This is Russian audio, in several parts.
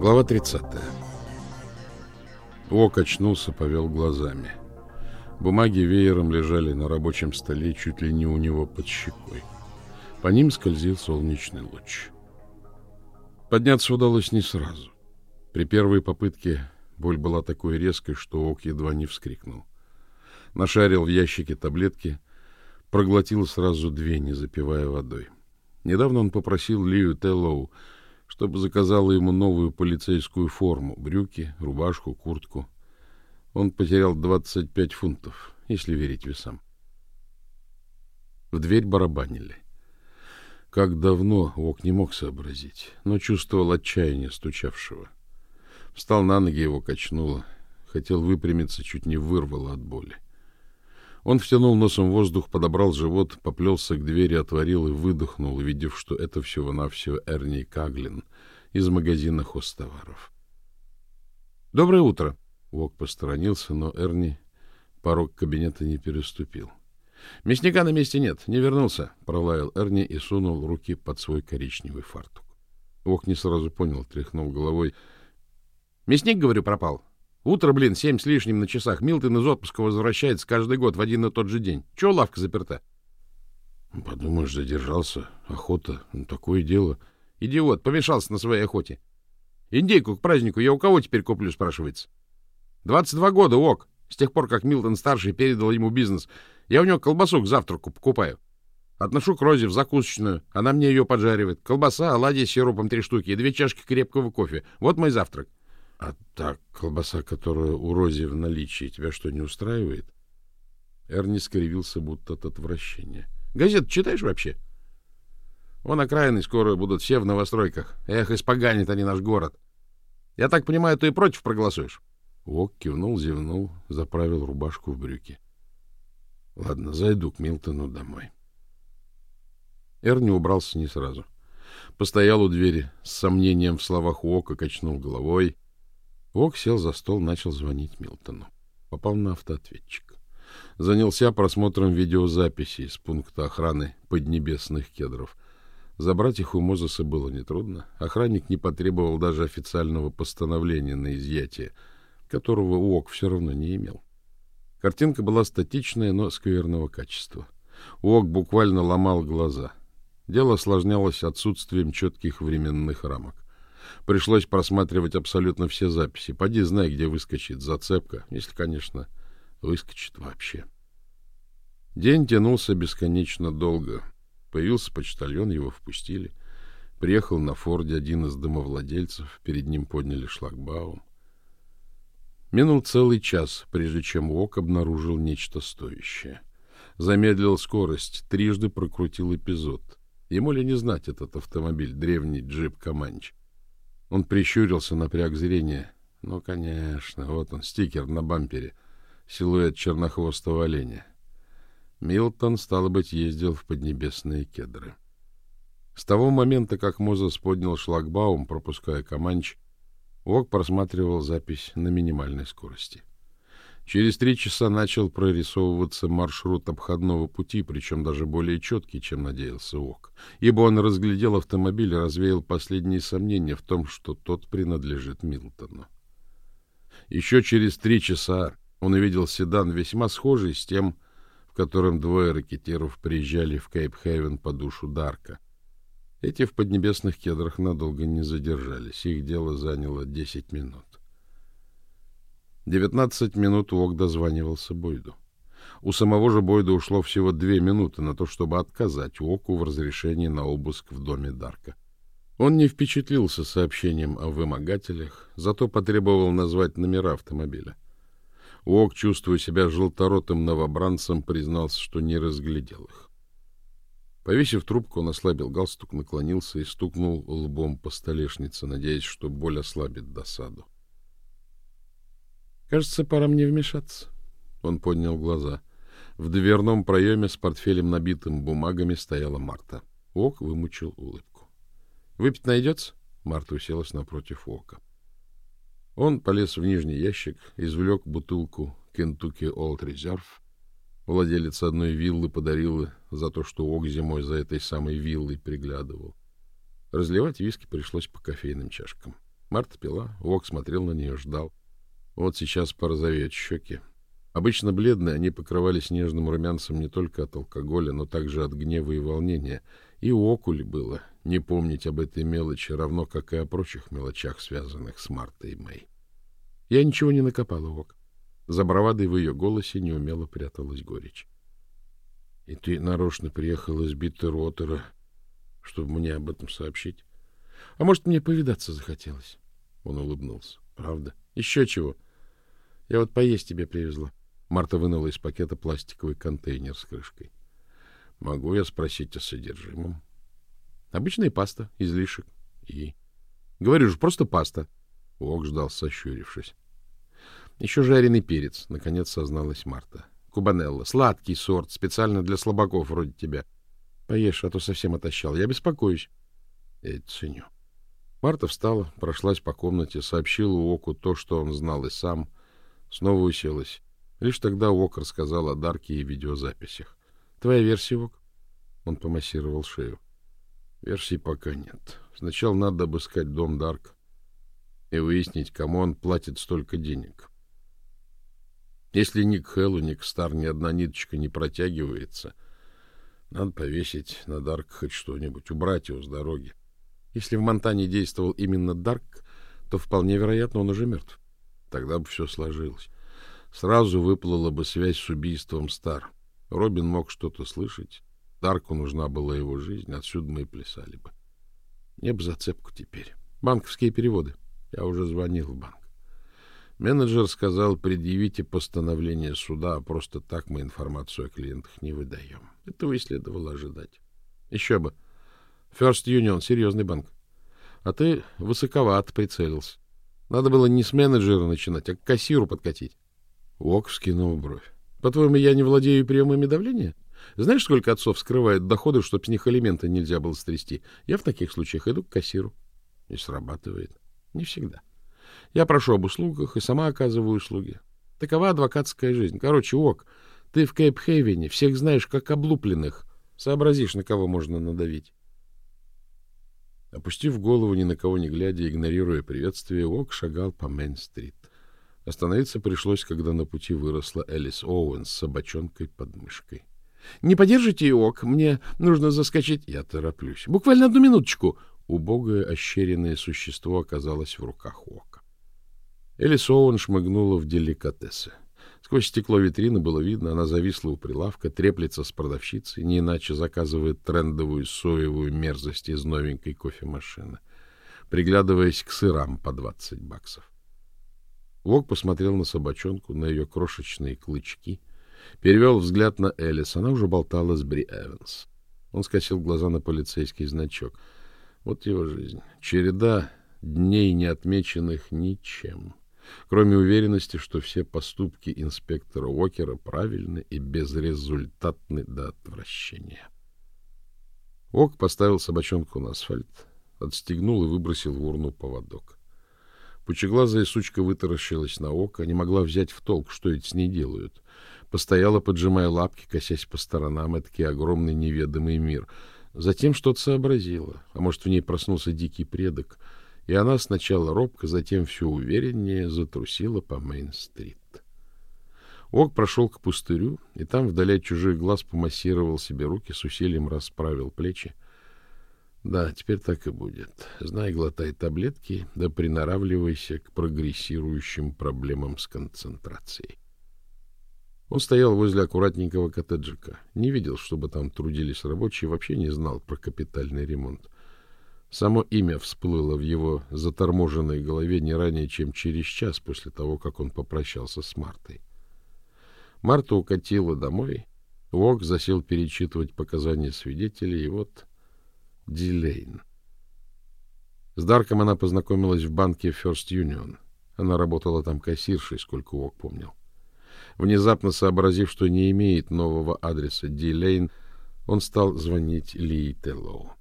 Глава 30. Ок очнулся, повел глазами. Бумаги веером лежали на рабочем столе чуть ли не у него под щекой. По ним скользил солнечный луч. Подняться удалось не сразу. При первой попытке боль была такой резкой, что Ок едва не вскрикнул. Нашарил в ящике таблетки, проглотил сразу две, не запивая водой. Недавно он попросил Лию Теллоу чтобы заказала ему новую полицейскую форму, брюки, рубашку, куртку. Он потерял 25 фунтов, если верить весам. В дверь барабанили. Как давно Ок не мог сообразить, но чувствовал отчаяние стучавшего. Встал на ноги, его качнуло. Хотел выпрямиться, чуть не вырвало от боли. Он втянул носом воздух, подобрал живот, поплелся к двери, отворил и выдохнул, увидев, что это всего-навсего Эрни Каглин из магазина хозтоваров. «Доброе утро!» Вок посторонился, но Эрни порог кабинета не переступил. «Мясника на месте нет, не вернулся», — пролаял Эрни и сунул руки под свой коричневый фартук. Вок не сразу понял, тряхнул головой. «Мясник, говорю, пропал. Утро, блин, семь с лишним на часах. Милтон из отпуска возвращается каждый год в один и тот же день. Чего лавка заперта? — Подумаешь, задержался. Охота. Ну, такое дело. — Идиот, помешался на своей охоте. Индейку к празднику я у кого теперь куплю, спрашивается. Двадцать два года, ок. С тех пор, как Милтон-старший передал ему бизнес, я у него колбасу к завтраку покупаю. Отношу к Розе в закусочную, она мне ее поджаривает. Колбаса, оладьи с сиропом три штуки и две чашки крепкого кофе. Вот мой завтрак. — а та колбаса, которая у Рози в наличии, тебя что, не устраивает? Эрни скривился, будто от отвращения. Газет читаешь вообще? Вон окраины скоро будут все в новостройках. Эх, испоганит они наш город. Я так понимаю, ты и против проголосуешь? Вок кивнул, зевнул, заправил рубашку в брюки. Ладно, зайду к Милтону домой. Эрни убрался не сразу. Постоял у двери, с сомнением в словах Уока качнул головой — Ок сел за стол, начал звонить Милтону. Попал на автоответчик. Занялся просмотром видеозаписей с пункта охраны поднебесных кедров. Забрать их у Мозеса было нетрудно. Охранник не потребовал даже официального постановления на изъятие, которого Ок все равно не имел. Картинка была статичная, но скверного качества. Ок буквально ломал глаза. Дело осложнялось отсутствием четких временных рамок. Пришлось просматривать абсолютно все записи. Поди знай, где выскочит зацепка, если, конечно, выскочит вообще. День тянулся бесконечно долго. Появился почтальон, его впустили. Приехал на Форде один из домовладельцев, перед ним подняли шлагбаум. Минул целый час, прежде чем Вок обнаружил нечто стоящее. Замедлил скорость, трижды прокрутил эпизод. Ему ли не знать этот автомобиль, древний джип Команч? Он прищурился, напряг зрение. Ну, конечно, вот он, стикер на бампере. Силуэт чернохвостого оленя. Милтон, стало быть, ездил в поднебесные кедры. С того момента, как Мозес поднял шлагбаум, пропуская Каманч, Ок просматривал запись на минимальной скорости. Через три часа начал прорисовываться маршрут обходного пути, причем даже более четкий, чем надеялся Ок, ибо он разглядел автомобиль и развеял последние сомнения в том, что тот принадлежит Милтону. Еще через три часа он увидел седан, весьма схожий с тем, в котором двое ракетиров приезжали в Кейп-Хейвен по душу Дарка. Эти в поднебесных кедрах надолго не задержались, их дело заняло десять минут. Девятнадцать минут Уок дозванивался Бойду. У самого же Бойда ушло всего две минуты на то, чтобы отказать Уоку в разрешении на обыск в доме Дарка. Он не впечатлился сообщением о вымогателях, зато потребовал назвать номера автомобиля. Уок, чувствуя себя желторотым новобранцем, признался, что не разглядел их. Повесив трубку, он ослабил галстук, наклонился и стукнул лбом по столешнице, надеясь, что боль ослабит досаду. Кажется, пора мне вмешаться. Он поднял глаза. В дверном проеме с портфелем, набитым бумагами, стояла Марта. Ок вымучил улыбку. Выпить найдется? Марта уселась напротив Ока. Он полез в нижний ящик, извлек бутылку Kentucky Old Reserve. Владелец одной виллы подарил за то, что Ок зимой за этой самой виллой приглядывал. Разливать виски пришлось по кофейным чашкам. Марта пила, Вок смотрел на нее, ждал. Вот сейчас порозовеют щеки. Обычно бледные, они покрывались нежным румянцем не только от алкоголя, но также от гнева и волнения. И у Окули было не помнить об этой мелочи, равно как и о прочих мелочах, связанных с Мартой и Мэй. Я ничего не накопала, Ок. За бравадой в ее голосе неумело пряталась горечь. — И ты нарочно приехал из Биттеротера, чтобы мне об этом сообщить? А может, мне повидаться захотелось? Он улыбнулся. — Правда? Еще чего? Я вот поесть тебе привезла. Марта вынула из пакета пластиковый контейнер с крышкой. — Могу я спросить о содержимом? — Обычная паста, излишек. И? — Говорю же, просто паста. Ок ждал, сощурившись. Еще жареный перец, наконец созналась Марта. Кубанелла, сладкий сорт, специально для слабаков вроде тебя. Поешь, а то совсем отощал. Я беспокоюсь. Я это ценю. Марта встала, прошлась по комнате, сообщила Оку то, что он знал и сам. Снова уселась. Лишь тогда Ок рассказал о Дарке и видеозаписях. Твоя версия, Ок? Он помассировал шею. Версий пока нет. Сначала надо обыскать дом Дарк и выяснить, кому он платит столько денег. Если ни к Хэллу, ни к Стар ни одна ниточка не протягивается, надо повесить на Дарк хоть что-нибудь, убрать его с дороги. Если в Монтане действовал именно Дарк, то вполне вероятно, он уже мертв. Тогда бы все сложилось. Сразу выплыла бы связь с убийством Стар. Робин мог что-то слышать. Дарку нужна была его жизнь, отсюда мы и плясали бы. Не бы зацепку теперь. Банковские переводы. Я уже звонил в банк. Менеджер сказал, предъявите постановление суда, а просто так мы информацию о клиентах не выдаем. Этого и следовало ожидать. Еще бы. First Union — серьезный банк. А ты высоковат прицелился. Надо было не с менеджера начинать, а к кассиру подкатить. Вок вскинул бровь. По-твоему, я не владею приемами давления? Знаешь, сколько отцов скрывают доходы, чтобы с них алименты нельзя было стрясти? Я в таких случаях иду к кассиру. И срабатывает. Не всегда. Я прошу об услугах и сама оказываю услуги. Такова адвокатская жизнь. Короче, ок, ты в Кейп-Хейвене, всех знаешь как облупленных. Сообразишь, на кого можно надавить. Опустив голову, ни на кого не глядя, игнорируя приветствие, Ок шагал по Мейн-стрит. Остановиться пришлось, когда на пути выросла Элис Оуэн с собачонкой под мышкой. — Не подержите, Ок, мне нужно заскочить. Я тороплюсь. Буквально одну минуточку. Убогое ощеренное существо оказалось в руках Ок. Элис Оуэн шмыгнула в деликатесы. Сквозь стекло витрины было видно, она зависла у прилавка, треплется с продавщицей, не иначе заказывает трендовую соевую мерзость из новенькой кофемашины, приглядываясь к сырам по 20 баксов. Вок посмотрел на собачонку, на ее крошечные клычки, перевел взгляд на Элис. Она уже болтала с Бри Эванс. Он скосил глаза на полицейский значок. Вот его жизнь. Череда дней, не отмеченных ничем кроме уверенности, что все поступки инспектора Уокера правильны и безрезультатны до отвращения. Ок поставил собачонку на асфальт, отстегнул и выбросил в урну поводок. Пучеглазая сучка вытаращилась на око, не могла взять в толк, что эти с ней делают. Постояла, поджимая лапки, косясь по сторонам, эдакий огромный неведомый мир. Затем что-то сообразила, а может, в ней проснулся дикий предок — и она сначала робко, затем все увереннее затрусила по Мейн-стрит. Ок прошел к пустырю, и там вдали от чужих глаз помассировал себе руки, с усилием расправил плечи. Да, теперь так и будет. Знай, глотай таблетки, да приноравливайся к прогрессирующим проблемам с концентрацией. Он стоял возле аккуратненького коттеджика. Не видел, чтобы там трудились рабочие, вообще не знал про капитальный ремонт. Само имя всплыло в его заторможенной голове не ранее, чем через час после того, как он попрощался с Мартой. Марта укатила домой, Уок засел перечитывать показания свидетелей, и вот Дилейн. С Дарком она познакомилась в банке First Union. Она работала там кассиршей, сколько Уок помнил. Внезапно сообразив, что не имеет нового адреса Дилейн, он стал звонить Ли Теллоу.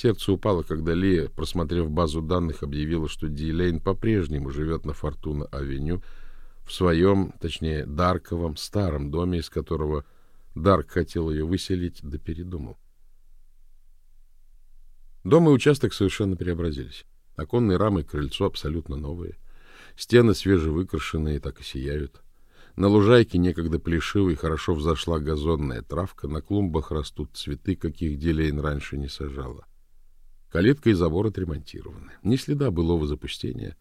Сердце упало, когда Лия, просмотрев базу данных, объявила, что Ди Лейн по-прежнему живет на Фортуна-авеню в своем, точнее, Дарковом старом доме, из которого Дарк хотел ее выселить, да передумал. Дом и участок совершенно преобразились. Оконные рамы и крыльцо абсолютно новые. Стены свежевыкрашенные, так и сияют. На лужайке некогда плешивой хорошо взошла газонная травка, на клумбах растут цветы, каких Делейн раньше не сажала. Калитка и забор отремонтированы. Ни следа былого запустения.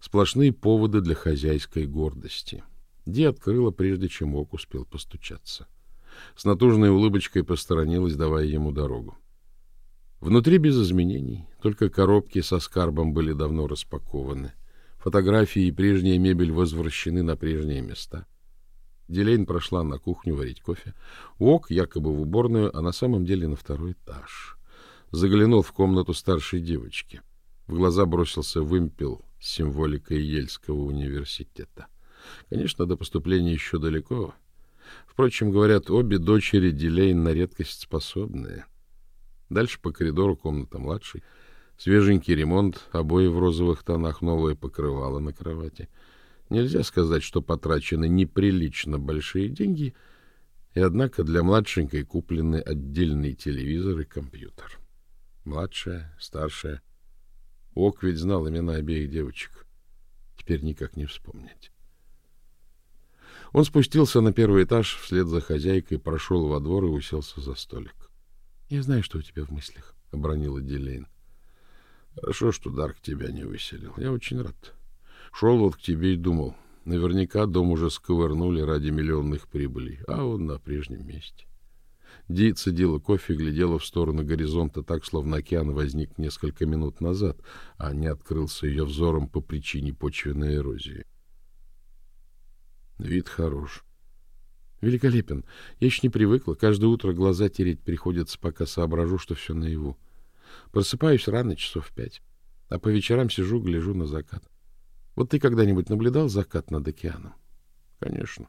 Сплошные поводы для хозяйской гордости. Ди открыла, прежде чем Ок успел постучаться. С натужной улыбочкой посторонилась, давая ему дорогу. Внутри без изменений, только коробки со скарбом были давно распакованы. Фотографии и прежняя мебель возвращены на прежние места. Дилейн прошла на кухню варить кофе. Ок якобы в уборную, а на самом деле на второй этаж. Заглянул в комнату старшей девочки. В глаза бросился вымпел с символикой Ельского университета. Конечно, до поступления еще далеко. Впрочем, говорят, обе дочери Дилейн на редкость способные. Дальше по коридору комната младшей. Свеженький ремонт, обои в розовых тонах, новое покрывало на кровати. Нельзя сказать, что потрачены неприлично большие деньги, и однако для младшенькой куплены отдельный телевизор и компьютер. Младшая, старшая. Ок ведь знал имена обеих девочек. Теперь никак не вспомнить. Он спустился на первый этаж вслед за хозяйкой, прошел во двор и уселся за столик. — Я знаю, что у тебя в мыслях, — обронила Дилейн. — Хорошо, что Дарк тебя не выселил. Я очень рад. Шел вот к тебе и думал. Наверняка дом уже сковырнули ради миллионных прибылей, а он на прежнем месте. Ди цедила кофе, глядела в сторону горизонта так, словно океан возник несколько минут назад, а не открылся ее взором по причине почвенной эрозии. Вид хорош. Великолепен. Я еще не привыкла. Каждое утро глаза тереть приходится, пока соображу, что все наяву. Просыпаюсь рано, часов в пять. А по вечерам сижу, гляжу на закат. Вот ты когда-нибудь наблюдал закат над океаном? Конечно.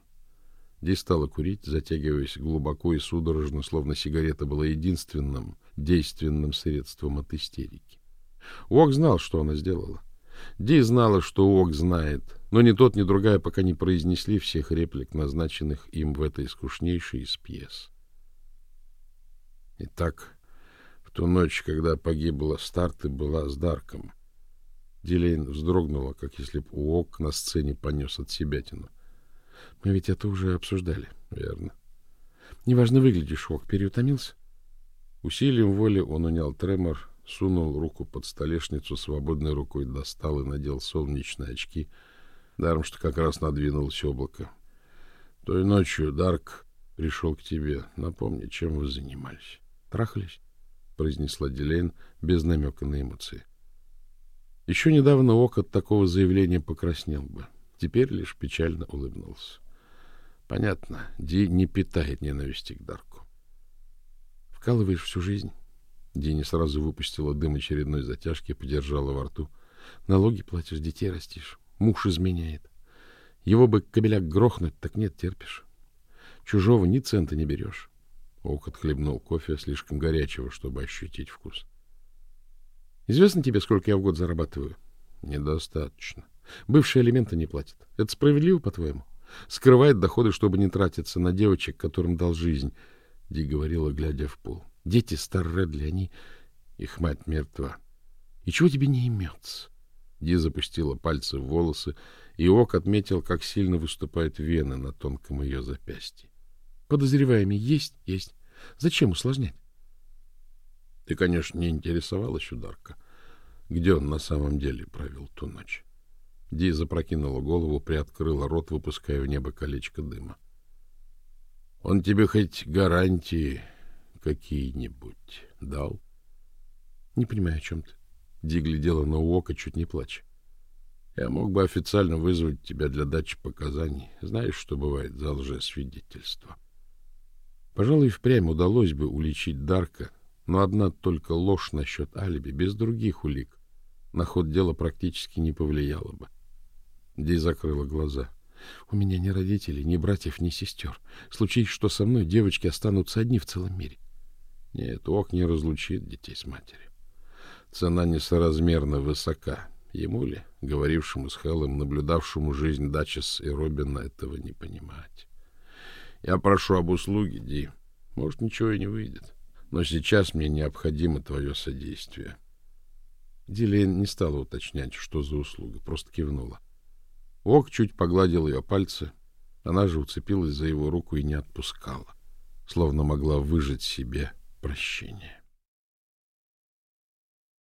Ди стала курить, затягиваясь глубоко и судорожно, словно сигарета была единственным действенным средством от истерики. Ок знал, что она сделала. Ди знала, что Ок знает, но ни тот, ни другая пока не произнесли всех реплик, назначенных им в этой скучнейшей из пьес. Итак, в ту ночь, когда погибла Старт и была с Дарком, Дилейн вздрогнула, как если б Уок на сцене понес от себятину. Мы ведь это уже обсуждали. Верно. Неважно выглядишь, Уок, переутомился? Усилием воли он унял тремор, сунул руку под столешницу, свободной рукой достал и надел солнечные очки, даром что как раз надвинулось облако. Той ночью Дарк пришел к тебе. Напомни, чем вы занимались? Трахались? произнесла Дилейн без намека на эмоции. Еще недавно Ок от такого заявления покраснел бы. Теперь лишь печально улыбнулся. Понятно, Ди не питает ненависти к Дарку. Вкалываешь всю жизнь, Дини сразу выпустила дым очередной затяжки, подержала во рту. Налоги платишь, детей растишь. Муж изменяет. Его бы кобеляк грохнуть, так нет, терпишь. Чужого ни цента не берешь. Ок отхлебнул кофе, слишком горячего, чтобы ощутить вкус. Известно тебе, сколько я в год зарабатываю? Недостаточно. Бывшие элементы не платят. Это справедливо, по-твоему? Скрывает доходы, чтобы не тратиться на девочек, которым дал жизнь, Ди говорила, глядя в пол. Дети Старредли, они... Их мать мертва. И чего тебе не имется? Ди запустила пальцы в волосы, и Ок отметил, как сильно выступают вены на тонком ее запястье. Подозреваемый есть? Есть. Зачем усложнять? Ты, конечно, не интересовалась ударка. Где он на самом деле провел ту ночь? Ди запрокинула голову, приоткрыла рот, выпуская в небо колечко дыма. Он тебе хоть гарантии какие-нибудь дал? Не понимаю, о чем ты. Ди глядела на Уока, чуть не плача. Я мог бы официально вызвать тебя для дачи показаний. Знаешь, что бывает за лжесвидетельство? Пожалуй, впрямь удалось бы уличить Дарка, но одна только ложь насчет алиби, без других улик, на ход дела практически не повлияла бы. Ди закрыла глаза. У меня ни родителей, ни братьев, ни сестер. Случись, что со мной, девочки останутся одни в целом мире. Нет, Ок не разлучит детей с матерью. Цена несоразмерно высока. Ему ли, говорившему с Хеллом, наблюдавшему жизнь Дачес и Робина, этого не понимать? Я прошу об услуге, Ди. Может, ничего и не выйдет. Но сейчас мне необходимо твое содействие. Дилиан не стала уточнять, что за услуга, просто кивнула. Ок чуть погладил ее пальцы, она же уцепилась за его руку и не отпускала, словно могла выжать себе прощение.